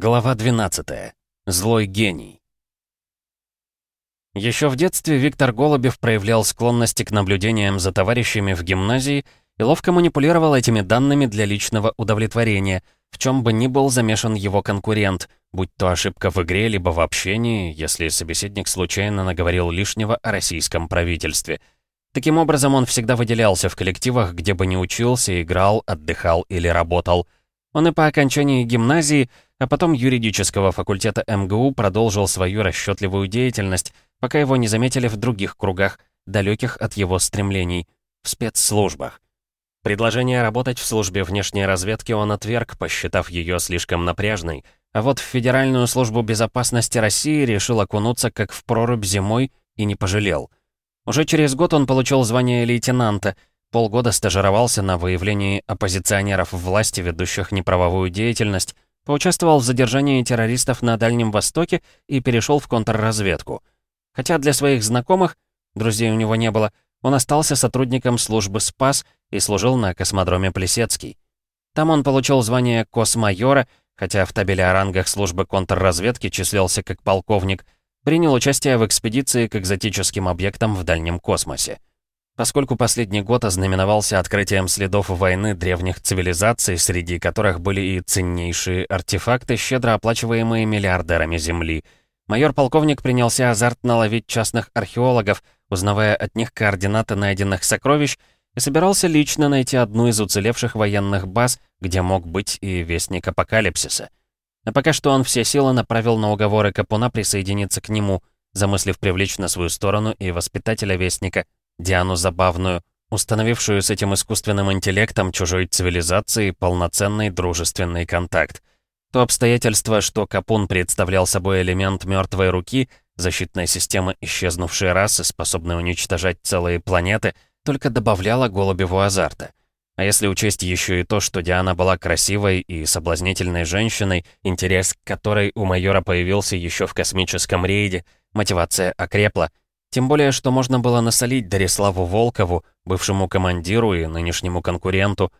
Глава 12. Злой гений. Еще в детстве Виктор Голубев проявлял склонности к наблюдениям за товарищами в гимназии и ловко манипулировал этими данными для личного удовлетворения, в чем бы ни был замешан его конкурент, будь то ошибка в игре, либо в общении, если собеседник случайно наговорил лишнего о российском правительстве. Таким образом, он всегда выделялся в коллективах, где бы ни учился, играл, отдыхал или работал. Он и по окончании гимназии – а потом юридического факультета МГУ продолжил свою расчетливую деятельность, пока его не заметили в других кругах, далеких от его стремлений, в спецслужбах. Предложение работать в службе внешней разведки он отверг, посчитав ее слишком напряжной, а вот в Федеральную службу безопасности России решил окунуться как в прорубь зимой и не пожалел. Уже через год он получил звание лейтенанта, полгода стажировался на выявлении оппозиционеров власти, ведущих неправовую деятельность, Поучаствовал в задержании террористов на Дальнем Востоке и перешел в контрразведку. Хотя для своих знакомых, друзей у него не было, он остался сотрудником службы СПАС и служил на космодроме Плесецкий. Там он получил звание космайора, хотя в табеле о рангах службы контрразведки числился как полковник, принял участие в экспедиции к экзотическим объектам в дальнем космосе. Поскольку последний год ознаменовался открытием следов войны древних цивилизаций, среди которых были и ценнейшие артефакты, щедро оплачиваемые миллиардерами Земли, майор-полковник принялся азартно ловить частных археологов, узнавая от них координаты найденных сокровищ, и собирался лично найти одну из уцелевших военных баз, где мог быть и Вестник Апокалипсиса. А пока что он все силы направил на уговоры Капуна присоединиться к нему, замыслив привлечь на свою сторону и воспитателя Вестника — Диану Забавную, установившую с этим искусственным интеллектом чужой цивилизации полноценный дружественный контакт. То обстоятельство, что Капун представлял собой элемент мертвой руки, защитной системы исчезнувшей расы, способной уничтожать целые планеты, только добавляло Голубеву азарта. А если учесть еще и то, что Диана была красивой и соблазнительной женщиной, интерес к которой у майора появился еще в космическом рейде, мотивация окрепла — тем более, что можно было насолить Дариславу Волкову, бывшему командиру и нынешнему конкуренту.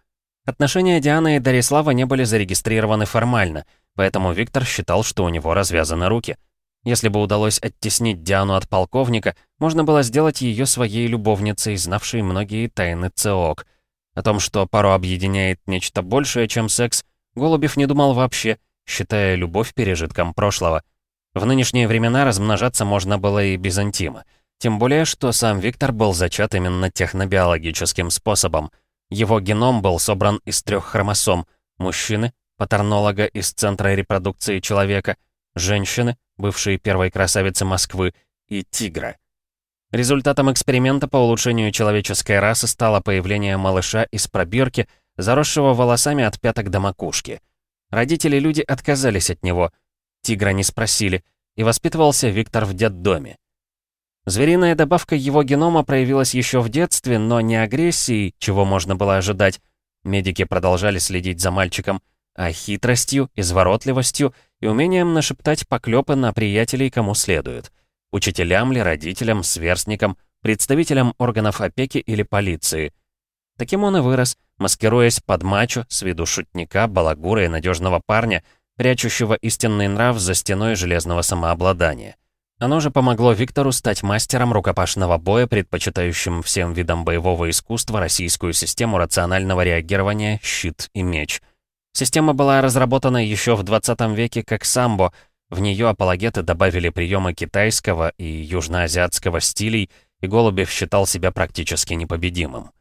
Отношения Дианы и Дарислава не были зарегистрированы формально, поэтому Виктор считал, что у него развязаны руки. Если бы удалось оттеснить Диану от полковника, можно было сделать ее своей любовницей, знавшей многие тайны ЦОК. О том, что пару объединяет нечто большее, чем секс, Голубев не думал вообще, считая любовь пережитком прошлого. В нынешние времена размножаться можно было и без интима. Тем более, что сам Виктор был зачат именно технобиологическим способом. Его геном был собран из трех хромосом – мужчины, патернолога из Центра репродукции человека, женщины, бывшей первой красавицы Москвы, и тигра. Результатом эксперимента по улучшению человеческой расы стало появление малыша из пробирки, заросшего волосами от пяток до макушки. Родители-люди отказались от него. Тигра не спросили, и воспитывался Виктор в детдоме. Звериная добавка его генома проявилась еще в детстве, но не агрессией, чего можно было ожидать. Медики продолжали следить за мальчиком, а хитростью, изворотливостью и умением нашептать поклепы на приятелей кому следует. Учителям ли, родителям, сверстникам, представителям органов опеки или полиции. Таким он и вырос, маскируясь под мачо, с виду шутника, балагура и надежного парня, прячущего истинный нрав за стеной железного самообладания. Оно же помогло Виктору стать мастером рукопашного боя, предпочитающим всем видам боевого искусства российскую систему рационального реагирования «Щит и меч». Система была разработана еще в 20 веке как самбо, в нее апологеты добавили приемы китайского и южноазиатского стилей, и Голубев считал себя практически непобедимым.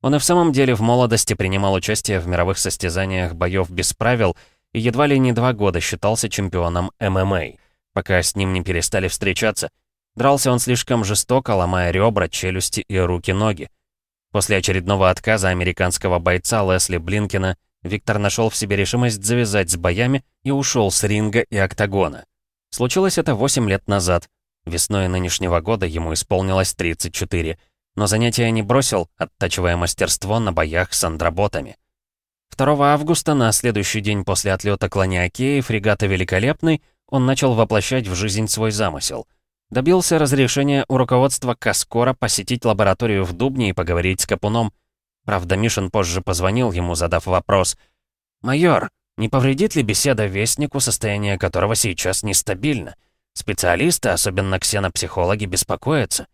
Он и в самом деле в молодости принимал участие в мировых состязаниях боев без правил и едва ли не два года считался чемпионом ММА пока с ним не перестали встречаться. Дрался он слишком жестоко, ломая ребра, челюсти и руки-ноги. После очередного отказа американского бойца Лесли Блинкина Виктор нашел в себе решимость завязать с боями и ушел с ринга и октагона. Случилось это 8 лет назад. Весной нынешнего года ему исполнилось 34. Но занятия не бросил, оттачивая мастерство на боях с андроботами. 2 августа, на следующий день после отлета Клониакеи, фрегата «Великолепный», он начал воплощать в жизнь свой замысел. Добился разрешения у руководства Каскора посетить лабораторию в Дубне и поговорить с Капуном. Правда, Мишин позже позвонил ему, задав вопрос. «Майор, Не повредит ли беседа Вестнику, состояние которого сейчас нестабильно? Специалисты, особенно ксенопсихологи, беспокоятся.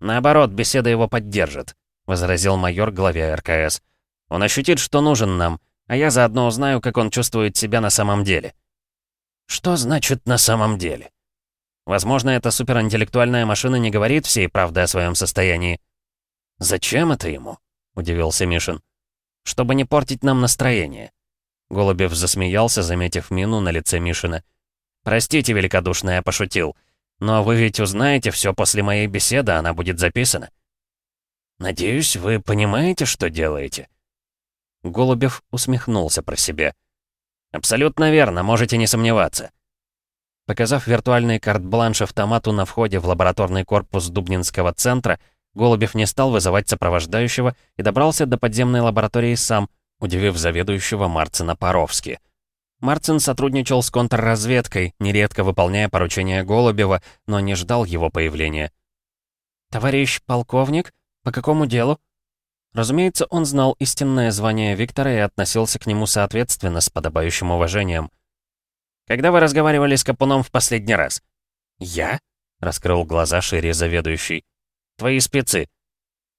Наоборот, беседа его поддержит, возразил майор главе РКС. Он ощутит, что нужен нам, а я заодно узнаю, как он чувствует себя на самом деле. Что значит «на самом деле»? Возможно, эта суперинтеллектуальная машина не говорит всей правды о своем состоянии. «Зачем это ему?» — удивился Мишин. «Чтобы не портить нам настроение». Голубев засмеялся, заметив мину на лице Мишина. «Простите, великодушно, я пошутил. Но вы ведь узнаете все после моей беседы, она будет записана». «Надеюсь, вы понимаете, что делаете?» Голубев усмехнулся про себя. «Абсолютно верно, можете не сомневаться». Показав виртуальный карт-бланш автомату на входе в лабораторный корпус Дубнинского центра, Голубев не стал вызывать сопровождающего и добрался до подземной лаборатории сам, удивив заведующего Марцина Паровски. Марцин сотрудничал с контрразведкой, нередко выполняя поручения Голубева, но не ждал его появления. «Товарищ полковник, по какому делу?» Разумеется, он знал истинное звание Виктора и относился к нему соответственно, с подобающим уважением. «Когда вы разговаривали с Капуном в последний раз?» «Я?» — раскрыл глаза шире заведующий. «Твои спецы».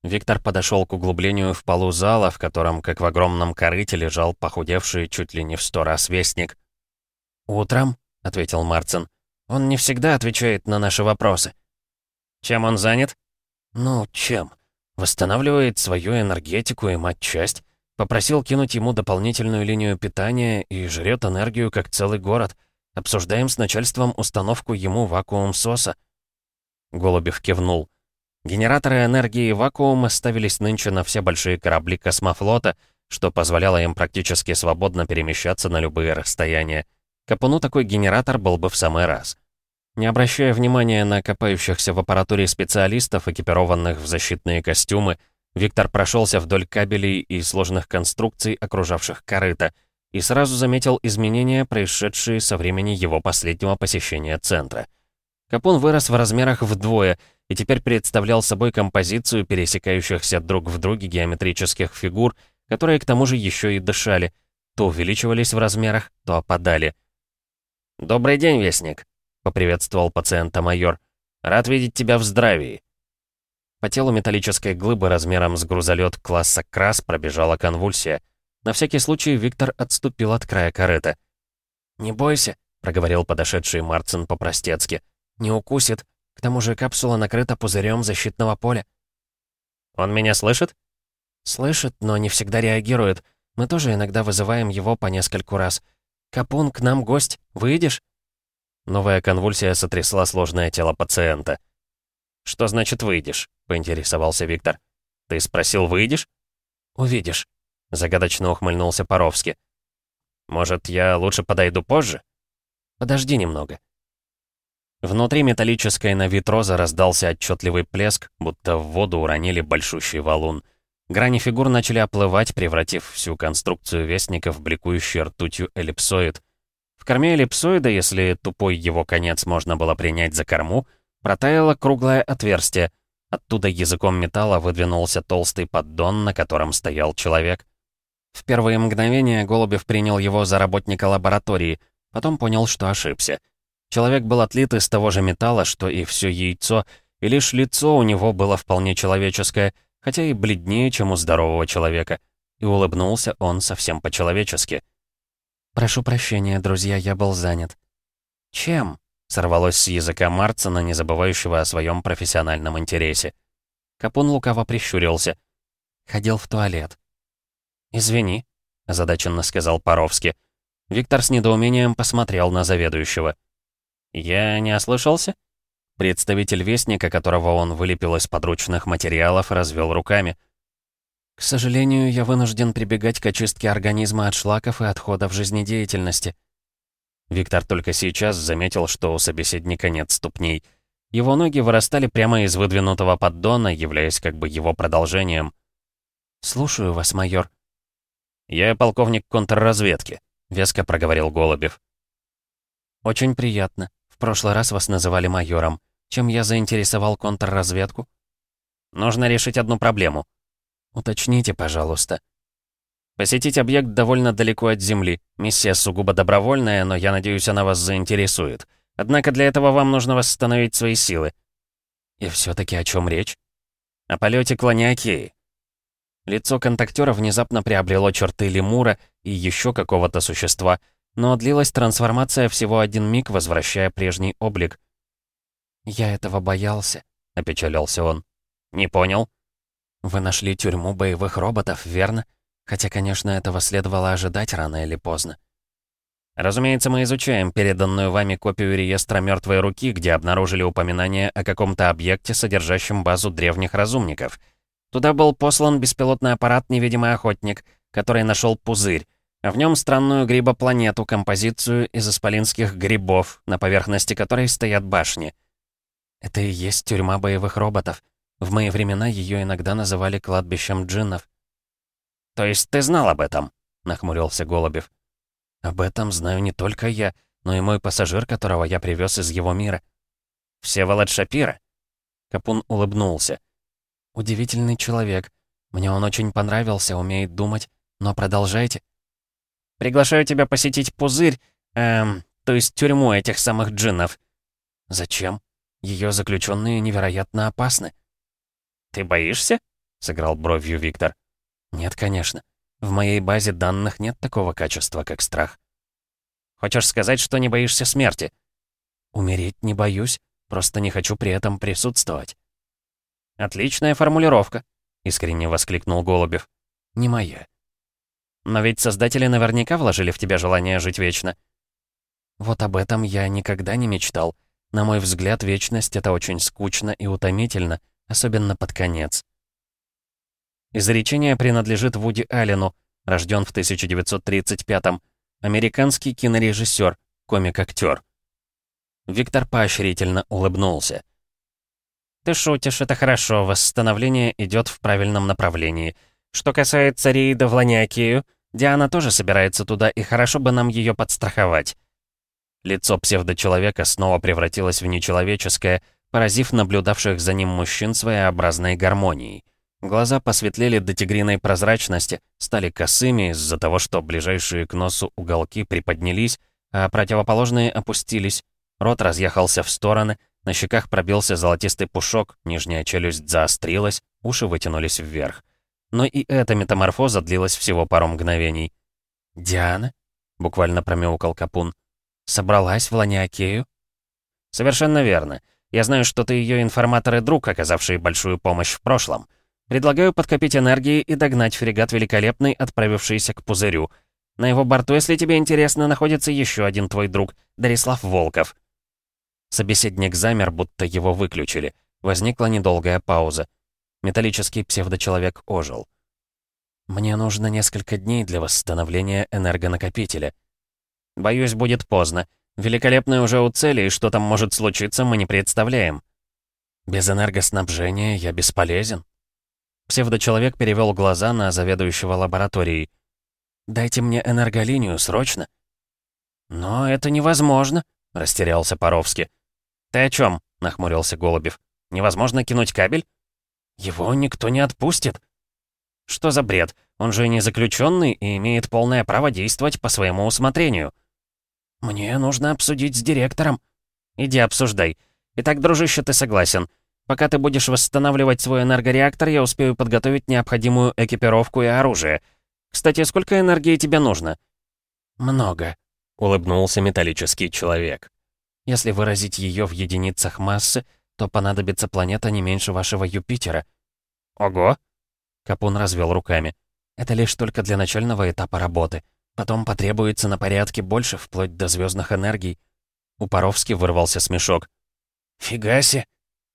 Виктор подошел к углублению в полу зала, в котором, как в огромном корыте, лежал похудевший чуть ли не в сто раз вестник. «Утром», — ответил Марцин, — «он не всегда отвечает на наши вопросы». «Чем он занят?» «Ну, чем?» Восстанавливает свою энергетику и мать-часть. Попросил кинуть ему дополнительную линию питания и жрет энергию, как целый город. Обсуждаем с начальством установку ему вакуум-соса. Голубев кивнул. Генераторы энергии вакуума ставились нынче на все большие корабли космофлота, что позволяло им практически свободно перемещаться на любые расстояния. Капуну такой генератор был бы в самый раз. Не обращая внимания на копающихся в аппаратуре специалистов, экипированных в защитные костюмы, Виктор прошелся вдоль кабелей и сложных конструкций, окружавших корыто, и сразу заметил изменения, происшедшие со времени его последнего посещения центра. Капон вырос в размерах вдвое и теперь представлял собой композицию пересекающихся друг в друге геометрических фигур, которые к тому же еще и дышали, то увеличивались в размерах, то опадали. «Добрый день, Вестник!» Поприветствовал пациента майор. «Рад видеть тебя в здравии». По телу металлической глыбы размером с грузолет класса «Крас» пробежала конвульсия. На всякий случай Виктор отступил от края корыта. «Не бойся», — проговорил подошедший Марцин по-простецки. «Не укусит. К тому же капсула накрыта пузырем защитного поля». «Он меня слышит?» «Слышит, но не всегда реагирует. Мы тоже иногда вызываем его по нескольку раз. Капун, к нам гость. Выйдешь?» Новая конвульсия сотрясла сложное тело пациента. «Что значит выйдешь?» — поинтересовался Виктор. «Ты спросил, выйдешь?» «Увидишь», — загадочно ухмыльнулся Паровски. «Может, я лучше подойду позже?» «Подожди немного». Внутри металлической на вид розы раздался отчетливый плеск, будто в воду уронили большущий валун. Грани фигур начали оплывать, превратив всю конструкцию вестника в бликующий ртутью эллипсоид — в корме эллипсоида, если тупой его конец можно было принять за корму, протаяло круглое отверстие. Оттуда языком металла выдвинулся толстый поддон, на котором стоял человек. В первые мгновения Голубев принял его за работника лаборатории, потом понял, что ошибся. Человек был отлит из того же металла, что и все яйцо, и лишь лицо у него было вполне человеческое, хотя и бледнее, чем у здорового человека. И улыбнулся он совсем по-человечески. «Прошу прощения, друзья, я был занят». «Чем?» — сорвалось с языка Марцена, не забывающего о своем профессиональном интересе. Капун лукаво прищурился. «Ходил в туалет». «Извини», — озадаченно сказал Паровски. Виктор с недоумением посмотрел на заведующего. «Я не ослышался?» Представитель Вестника, которого он вылепил из подручных материалов, развел руками. К сожалению, я вынужден прибегать к очистке организма от шлаков и отходов жизнедеятельности. Виктор только сейчас заметил, что у собеседника нет ступней. Его ноги вырастали прямо из выдвинутого поддона, являясь как бы его продолжением. «Слушаю вас, майор». «Я полковник контрразведки», — веско проговорил Голубев. «Очень приятно. В прошлый раз вас называли майором. Чем я заинтересовал контрразведку?» «Нужно решить одну проблему», «Уточните, пожалуйста». Посетить объект довольно далеко от Земли. Миссия сугубо добровольная, но я надеюсь, она вас заинтересует. Однако для этого вам нужно восстановить свои силы. И все таки о чем речь? О полете к Ланиакеи. Лицо контактера внезапно приобрело черты лемура и еще какого-то существа, но длилась трансформация всего один миг, возвращая прежний облик. «Я этого боялся», — опечалился он. «Не понял?» «Вы нашли тюрьму боевых роботов, верно? Хотя, конечно, этого следовало ожидать рано или поздно». «Разумеется, мы изучаем переданную вами копию реестра мертвой руки, где обнаружили упоминание о каком-то объекте, содержащем базу древних разумников. Туда был послан беспилотный аппарат «Невидимый охотник», который нашел пузырь, а в нем странную грибопланету, композицию из исполинских грибов, на поверхности которой стоят башни. Это и есть тюрьма боевых роботов. В мои времена ее иногда называли кладбищем джиннов. «То есть ты знал об этом?» — нахмурился Голубев. Об этом знаю не только я, но и мой пассажир, которого я привез из его мира. Всеволод Шапира. Капун улыбнулся. Удивительный человек. Мне он очень понравился, умеет думать. Но продолжайте. Приглашаю тебя посетить пузырь, эм, то есть тюрьму этих самых джиннов. Зачем? Ее заключенные невероятно опасны. Ты боишься? Сыграл бровью Виктор. Нет, конечно. В моей базе данных нет такого качества, как страх. Хочешь сказать, что не боишься смерти? Умереть не боюсь, просто не хочу при этом присутствовать. Отличная формулировка, искренне воскликнул Голубев. Не моя. Но ведь создатели наверняка вложили в тебя желание жить вечно. Вот об этом я никогда не мечтал. На мой взгляд, вечность — это очень скучно и утомительно, особенно под конец. Изречение принадлежит Вуди Аллену, рожден в 1935-м, американский кинорежиссер, комик-актер. Виктор поощрительно улыбнулся. «Ты шутишь, это хорошо, восстановление идет в правильном направлении. Что касается рейда в Ланиакею, Диана тоже собирается туда, и хорошо бы нам ее подстраховать». Лицо псевдочеловека снова превратилось в нечеловеческое, поразив наблюдавших за ним мужчин своеобразной гармонией. Глаза посветлели до тигриной прозрачности, стали косыми из-за того, что ближайшие к носу уголки приподнялись, а противоположные опустились. Рот разъехался в стороны, на щеках пробился золотистый пушок, нижняя челюсть заострилась, уши вытянулись вверх. Но и эта метаморфоза длилась всего пару мгновений. «Диана?» — буквально промяукал Капун. «Собралась в Ланиакею?» «Совершенно верно. Я знаю, что ты ее информатор и друг, оказавший большую помощь в прошлом. Предлагаю подкопить энергии и догнать фрегат Великолепный, отправившийся к Пузырю. На его борту, если тебе интересно, находится еще один твой друг, Дарислав Волков». Собеседник замер, будто его выключили. Возникла недолгая пауза. Металлический псевдочеловек ожил. «Мне нужно несколько дней для восстановления энергонакопителя». «Боюсь, будет поздно. Великолепный уже у цели, и что там может случиться, мы не представляем». «Без энергоснабжения я бесполезен», Псевдочеловек перевел глаза на заведующего лабораторией. «Дайте мне энерголинию, срочно!» «Но это невозможно», — растерялся Паровски. «Ты о чем? нахмурился Голубев. «Невозможно кинуть кабель?» «Его никто не отпустит». «Что за бред? Он же не заключенный и имеет полное право действовать по своему усмотрению». «Мне нужно обсудить с директором». «Иди обсуждай. Итак, дружище, ты согласен. Пока ты будешь восстанавливать свой энергореактор, я успею подготовить необходимую экипировку и оружие. Кстати, сколько энергии тебе нужно?» «Много», — улыбнулся металлический человек. «Если выразить ее в единицах массы, то понадобится планета не меньше вашего Юпитера». «Ого!» Капун развел руками. «Это лишь только для начального этапа работы. Потом потребуется на порядке больше, вплоть до звездных энергий». У Паровски вырвался смешок. «Фига себе!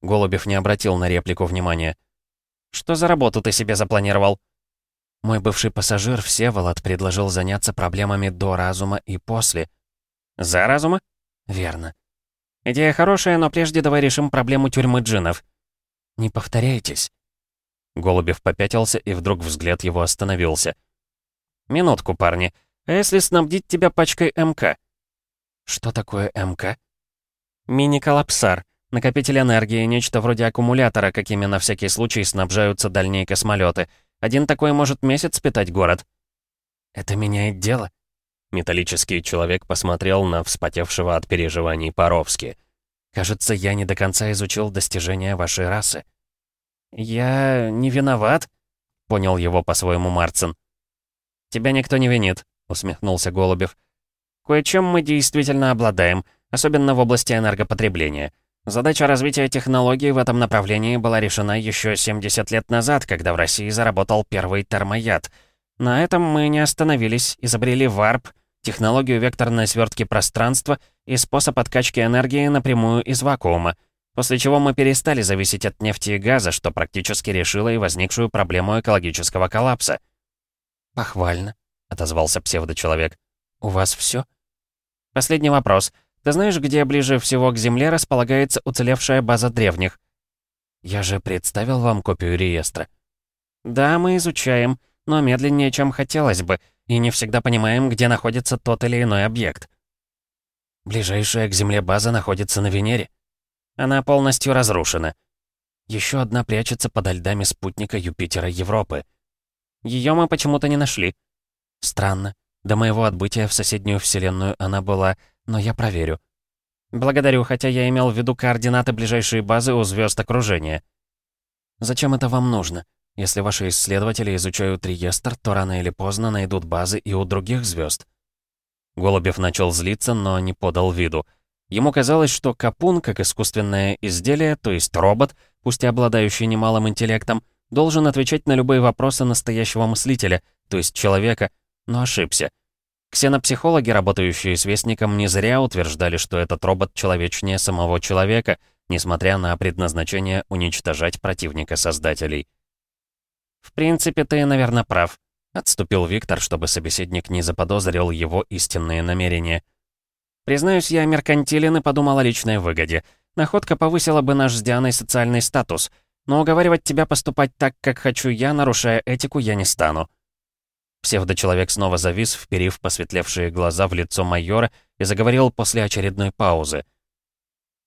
Голубев не обратил на реплику внимания. «Что за работу ты себе запланировал?» Мой бывший пассажир Всеволод предложил заняться проблемами до разума и после. «За разума?» «Верно». «Идея хорошая, но прежде давай решим проблему тюрьмы джинов». «Не повторяйтесь». Голубев попятился, и вдруг взгляд его остановился. «Минутку, парни. А если снабдить тебя пачкой МК?» «Что такое МК?» «Мини-коллапсар. Накопитель энергии, нечто вроде аккумулятора, какими на всякий случай снабжаются дальние космолеты. Один такой может месяц питать город. Это меняет дело?» Металлический человек посмотрел на вспотевшего от переживаний Паровски. «Кажется, я не до конца изучил достижения вашей расы». «Я не виноват?» — понял его по-своему Марцин. «Тебя никто не винит», — усмехнулся Голубев. «Кое-чем мы действительно обладаем, особенно в области энергопотребления. Задача развития технологий в этом направлении была решена еще 70 лет назад, когда в России заработал первый термояд. На этом мы не остановились, изобрели варп, технологию векторной свертки пространства и способ откачки энергии напрямую из вакуума, после чего мы перестали зависеть от нефти и газа, что практически решило и возникшую проблему экологического коллапса. «Похвально», — отозвался псевдочеловек. «У вас все? «Последний вопрос. Ты знаешь, где ближе всего к Земле располагается уцелевшая база древних?» «Я же представил вам копию реестра». «Да, мы изучаем, но медленнее, чем хотелось бы, и не всегда понимаем, где находится тот или иной объект». «Ближайшая к Земле база находится на Венере?» «Она полностью разрушена». Еще одна прячется подо льдами спутника Юпитера Европы. Ее мы почему-то не нашли. Странно. До моего отбытия в соседнюю вселенную она была, но я проверю. Благодарю, хотя я имел в виду координаты ближайшей базы у звезд окружения. Зачем это вам нужно? Если ваши исследователи изучают реестр, то рано или поздно найдут базы и у других звезд. Голубев начал злиться, но не подал виду. Ему казалось, что Капун, как искусственное изделие, то есть робот, пусть и обладающий немалым интеллектом, должен отвечать на любые вопросы настоящего мыслителя, то есть человека, но ошибся. Ксенопсихологи, работающие с Вестником, не зря утверждали, что этот робот человечнее самого человека, несмотря на предназначение уничтожать противника создателей. «В принципе, ты, наверное, прав», — отступил Виктор, чтобы собеседник не заподозрил его истинные намерения. «Признаюсь, я меркантилен и подумал о личной выгоде. Находка повысила бы наш с Дианой социальный статус, но уговаривать тебя поступать так, как хочу я, нарушая этику, я не стану». Псевдочеловек снова завис, вперив посветлевшие глаза в лицо майора и заговорил после очередной паузы.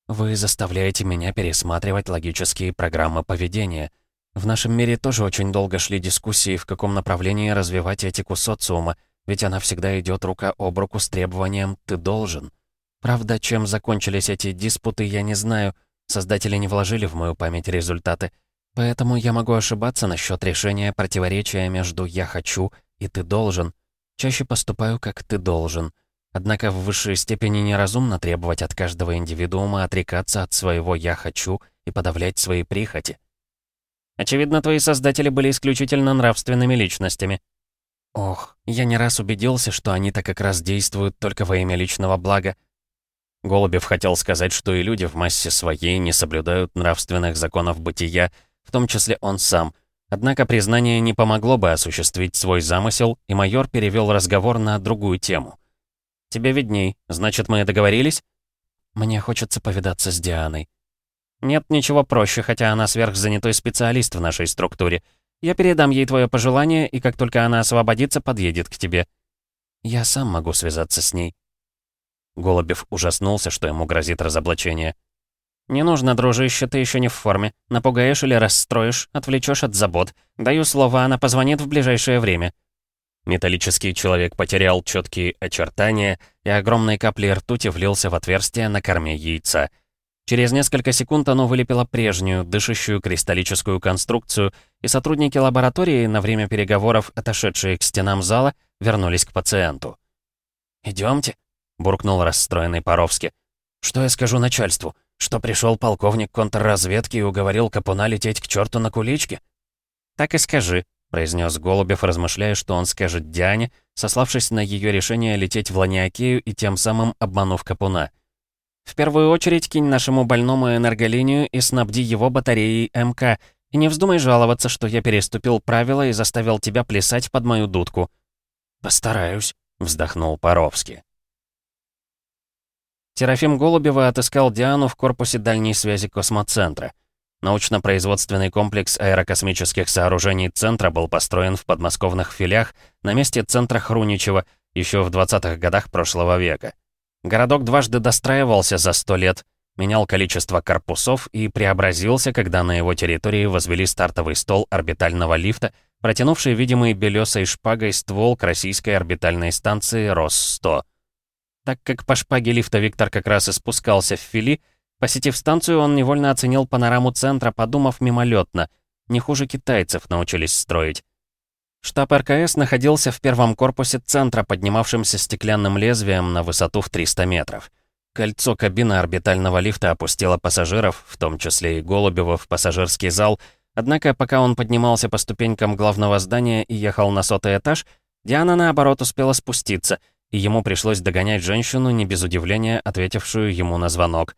«Вы заставляете меня пересматривать логические программы поведения. В нашем мире тоже очень долго шли дискуссии, в каком направлении развивать этику социума, ведь она всегда идет рука об руку с требованием «ты должен». Правда, чем закончились эти диспуты, я не знаю, Создатели не вложили в мою память результаты. Поэтому я могу ошибаться насчет решения противоречия между «я хочу» и «ты должен». Чаще поступаю, как «ты должен». Однако в высшей степени неразумно требовать от каждого индивидуума отрекаться от своего «я хочу» и подавлять свои прихоти. Очевидно, твои создатели были исключительно нравственными личностями. Ох, я не раз убедился, что они-то как раз действуют только во имя личного блага, Голубев хотел сказать, что и люди в массе своей не соблюдают нравственных законов бытия, в том числе он сам. Однако признание не помогло бы осуществить свой замысел, и майор перевел разговор на другую тему. «Тебе видней. Значит, мы договорились?» «Мне хочется повидаться с Дианой». «Нет ничего проще, хотя она сверхзанятой специалист в нашей структуре. Я передам ей твое пожелание, и как только она освободится, подъедет к тебе». «Я сам могу связаться с ней». Голубев ужаснулся, что ему грозит разоблачение. «Не нужно, дружище, ты еще не в форме. Напугаешь или расстроишь, отвлечешь от забот. Даю слово, она позвонит в ближайшее время». Металлический человек потерял четкие очертания, и огромной каплей ртути влился в отверстие на корме яйца. Через несколько секунд оно вылепило прежнюю, дышащую кристаллическую конструкцию, и сотрудники лаборатории, на время переговоров, отошедшие к стенам зала, вернулись к пациенту. «Идемте», буркнул расстроенный Паровски. «Что я скажу начальству? Что пришел полковник контрразведки и уговорил Капуна лететь к черту на куличке?» «Так и скажи», — произнес Голубев, размышляя, что он скажет Диане, сославшись на ее решение лететь в Ланиакею и тем самым обманув Капуна. «В первую очередь кинь нашему больному энерголинию и снабди его батареей МК, и не вздумай жаловаться, что я переступил правила и заставил тебя плясать под мою дудку». «Постараюсь», — вздохнул Паровский. Серафим Голубева отыскал Диану в корпусе дальней связи космоцентра. Научно-производственный комплекс аэрокосмических сооружений Центра был построен в подмосковных филях на месте центра Хруничева еще в 20-х годах прошлого века. Городок дважды достраивался за сто лет, менял количество корпусов и преобразился, когда на его территории возвели стартовый стол орбитального лифта, протянувший видимый белесой шпагой ствол к российской орбитальной станции РОС-100. Так как по шпаге лифта Виктор как раз и спускался в Фили, посетив станцию, он невольно оценил панораму центра, подумав мимолетно. Не хуже китайцев научились строить. Штаб РКС находился в первом корпусе центра, поднимавшемся стеклянным лезвием на высоту в 300 метров. Кольцо кабины орбитального лифта опустило пассажиров, в том числе и Голубева, в пассажирский зал, однако пока он поднимался по ступенькам главного здания и ехал на сотый этаж, Диана, наоборот, успела спуститься — и ему пришлось догонять женщину, не без удивления ответившую ему на звонок.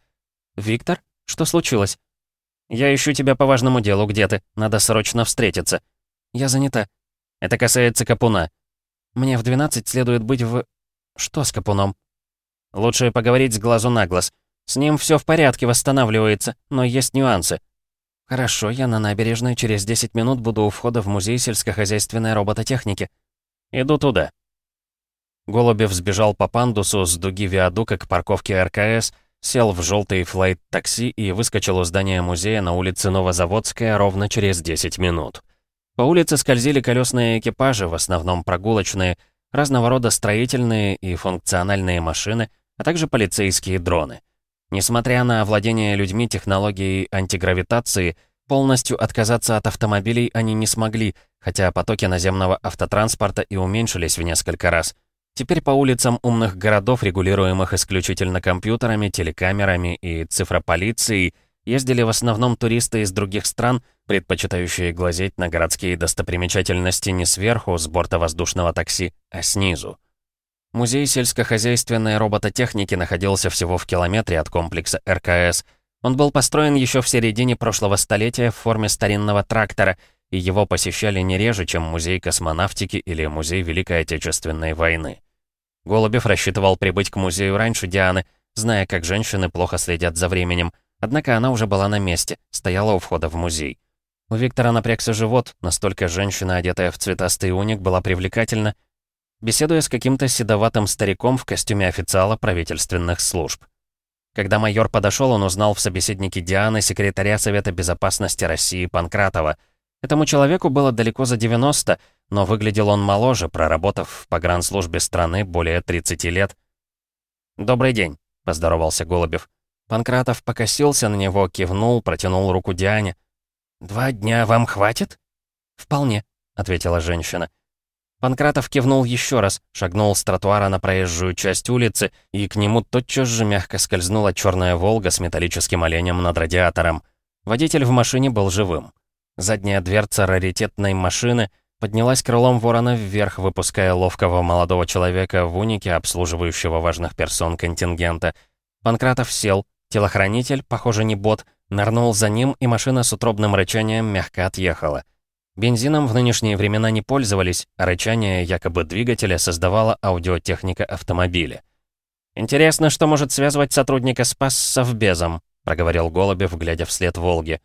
«Виктор? Что случилось?» «Я ищу тебя по важному делу, где ты? Надо срочно встретиться». «Я занята». «Это касается Капуна». «Мне в 12 следует быть в...» «Что с Капуном?» «Лучше поговорить с глазу на глаз. С ним все в порядке, восстанавливается, но есть нюансы». «Хорошо, я на набережной через 10 минут буду у входа в музей сельскохозяйственной робототехники». «Иду туда». Голубев сбежал по пандусу с дуги виадука к парковке РКС, сел в желтый флайт-такси и выскочил у здания музея на улице Новозаводская ровно через 10 минут. По улице скользили колесные экипажи, в основном прогулочные, разного рода строительные и функциональные машины, а также полицейские дроны. Несмотря на овладение людьми технологией антигравитации, полностью отказаться от автомобилей они не смогли, хотя потоки наземного автотранспорта и уменьшились в несколько раз – Теперь по улицам умных городов, регулируемых исключительно компьютерами, телекамерами и цифрополицией, ездили в основном туристы из других стран, предпочитающие глазеть на городские достопримечательности не сверху, с борта воздушного такси, а снизу. Музей сельскохозяйственной робототехники находился всего в километре от комплекса РКС. Он был построен еще в середине прошлого столетия в форме старинного трактора, и его посещали не реже, чем музей космонавтики или музей Великой Отечественной войны. Голубев рассчитывал прибыть к музею раньше Дианы, зная, как женщины плохо следят за временем. Однако она уже была на месте, стояла у входа в музей. У Виктора напрягся живот, настолько женщина, одетая в цветастый уник, была привлекательна, беседуя с каким-то седоватым стариком в костюме официала правительственных служб. Когда майор подошел, он узнал в собеседнике Дианы секретаря Совета Безопасности России Панкратова. Этому человеку было далеко за 90, но выглядел он моложе, проработав в погранслужбе страны более 30 лет. «Добрый день», — поздоровался Голубев. Панкратов покосился на него, кивнул, протянул руку Диане. «Два дня вам хватит?» «Вполне», — ответила женщина. Панкратов кивнул еще раз, шагнул с тротуара на проезжую часть улицы, и к нему тотчас же мягко скользнула черная «Волга» с металлическим оленем над радиатором. Водитель в машине был живым. Задняя дверца раритетной машины — поднялась крылом ворона вверх, выпуская ловкого молодого человека в унике, обслуживающего важных персон контингента. Панкратов сел, телохранитель, похоже, не бот, нырнул за ним, и машина с утробным рычанием мягко отъехала. Бензином в нынешние времена не пользовались, а рычание якобы двигателя создавала аудиотехника автомобиля. «Интересно, что может связывать сотрудника СПАС с Совбезом», проговорил Голубев, глядя вслед Волге.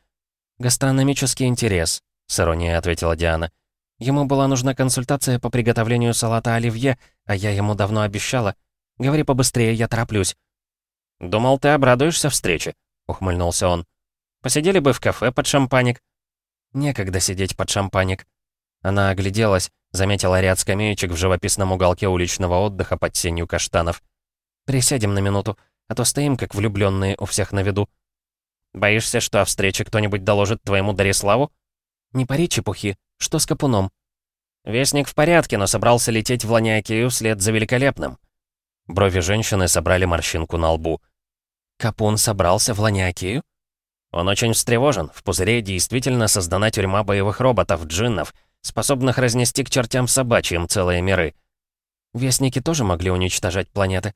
«Гастрономический интерес», — с иронией ответила Диана. Ему была нужна консультация по приготовлению салата оливье, а я ему давно обещала. Говори побыстрее, я тороплюсь». «Думал, ты обрадуешься встрече», — ухмыльнулся он. «Посидели бы в кафе под шампаник». «Некогда сидеть под шампаник». Она огляделась, заметила ряд скамеечек в живописном уголке уличного отдыха под сенью каштанов. «Присядем на минуту, а то стоим как влюбленные у всех на виду». «Боишься, что о встрече кто-нибудь доложит твоему Дариславу?» «Не пари чепухи. Что с Капуном?» «Вестник в порядке, но собрался лететь в Ланиакею вслед за Великолепным». Брови женщины собрали морщинку на лбу. «Капун собрался в Ланиакею?» Он очень встревожен. В пузыре действительно создана тюрьма боевых роботов, джиннов, способных разнести к чертям собачьим целые миры. Вестники тоже могли уничтожать планеты.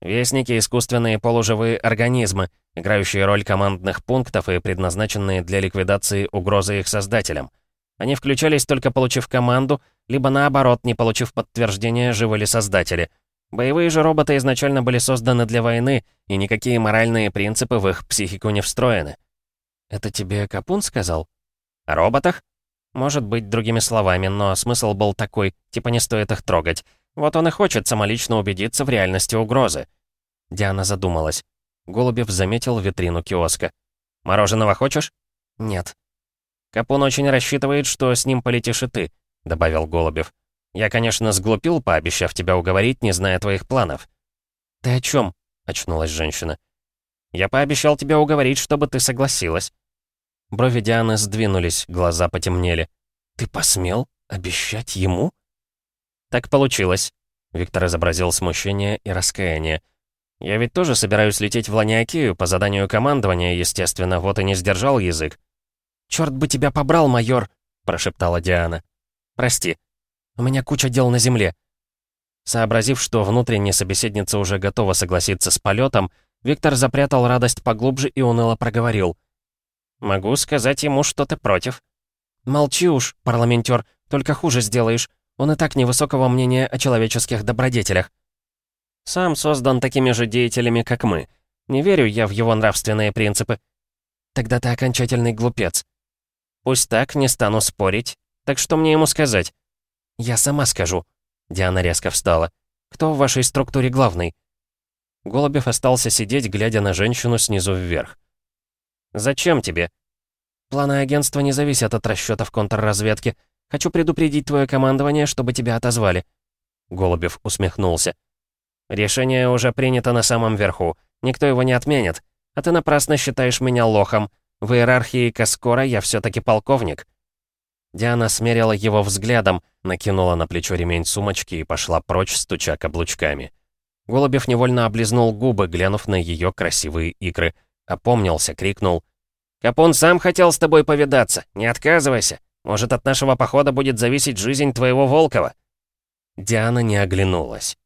Вестники — искусственные полуживые организмы, играющие роль командных пунктов и предназначенные для ликвидации угрозы их создателям. Они включались только получив команду, либо наоборот, не получив подтверждения, живы ли создатели. Боевые же роботы изначально были созданы для войны, и никакие моральные принципы в их психику не встроены. «Это тебе Капун сказал?» «О роботах?» Может быть, другими словами, но смысл был такой, типа не стоит их трогать. Вот он и хочет самолично убедиться в реальности угрозы. Диана задумалась. Голубев заметил витрину киоска. «Мороженого хочешь?» «Нет». Капун очень рассчитывает, что с ним полетишь и ты», — добавил Голубев. «Я, конечно, сглупил, пообещав тебя уговорить, не зная твоих планов». «Ты о чем? очнулась женщина. «Я пообещал тебя уговорить, чтобы ты согласилась». Брови Дианы сдвинулись, глаза потемнели. «Ты посмел обещать ему?» «Так получилось», — Виктор изобразил смущение и раскаяние. «Я ведь тоже собираюсь лететь в Ланиакию по заданию командования, естественно, вот и не сдержал язык». «Чёрт бы тебя побрал, майор!» — прошептала Диана. «Прости, у меня куча дел на земле». Сообразив, что внутренняя собеседница уже готова согласиться с полетом, Виктор запрятал радость поглубже и уныло проговорил. «Могу сказать ему, что ты против». «Молчи уж, парламентер, только хуже сделаешь. Он и так невысокого мнения о человеческих добродетелях». «Сам создан такими же деятелями, как мы. Не верю я в его нравственные принципы». «Тогда ты окончательный глупец». «Пусть так, не стану спорить. Так что мне ему сказать?» «Я сама скажу». Диана резко встала. «Кто в вашей структуре главный?» Голубев остался сидеть, глядя на женщину снизу вверх. «Зачем тебе?» «Планы агентства не зависят от расчетов контрразведки. Хочу предупредить твое командование, чтобы тебя отозвали». Голубев усмехнулся. «Решение уже принято на самом верху. Никто его не отменит. А ты напрасно считаешь меня лохом. В иерархии Каскора я все таки полковник». Диана смерила его взглядом, накинула на плечо ремень сумочки и пошла прочь, стуча каблучками. Голубев невольно облизнул губы, глянув на ее красивые икры. Опомнился, крикнул. «Капун сам хотел с тобой повидаться. Не отказывайся. Может, от нашего похода будет зависеть жизнь твоего Волкова?» Диана не оглянулась.